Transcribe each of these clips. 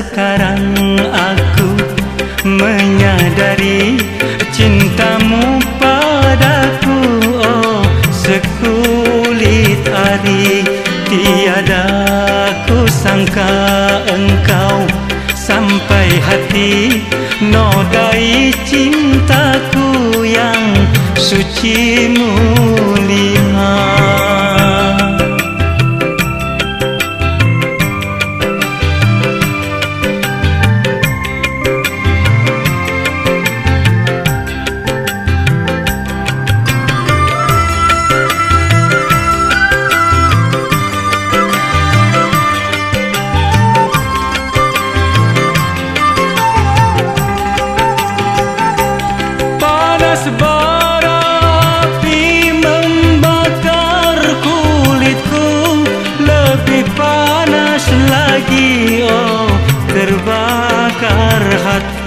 sekarang aku menyadari cintamu padaku. Oh sekulit ari tiada ku sangka engkau sampai hati. Nodai cintaku yang suci mulia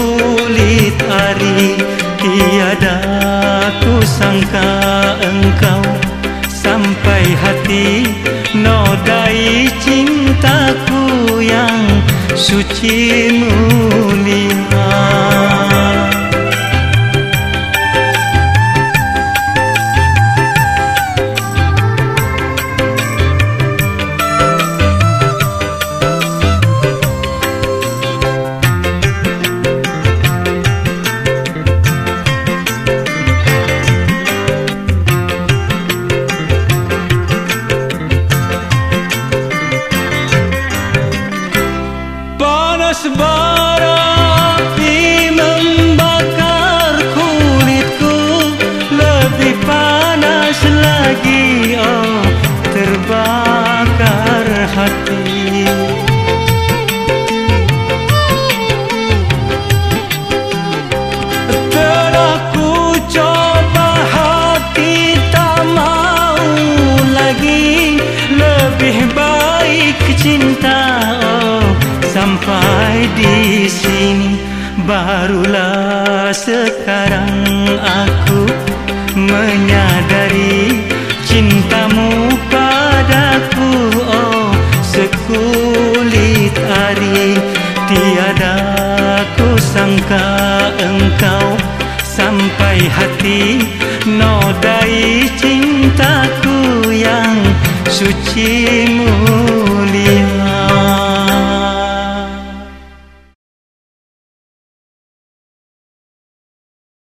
sekulit hari tiada ku sangka engkau. Sampai hati nodai cintaku yang suci mulia possible di sini. Barulah sekarang aku menyadari cintamu padaku. Oh sekulit ari tiada ku sangka engkau sampai hati. Nodai cintaku yang suci mulia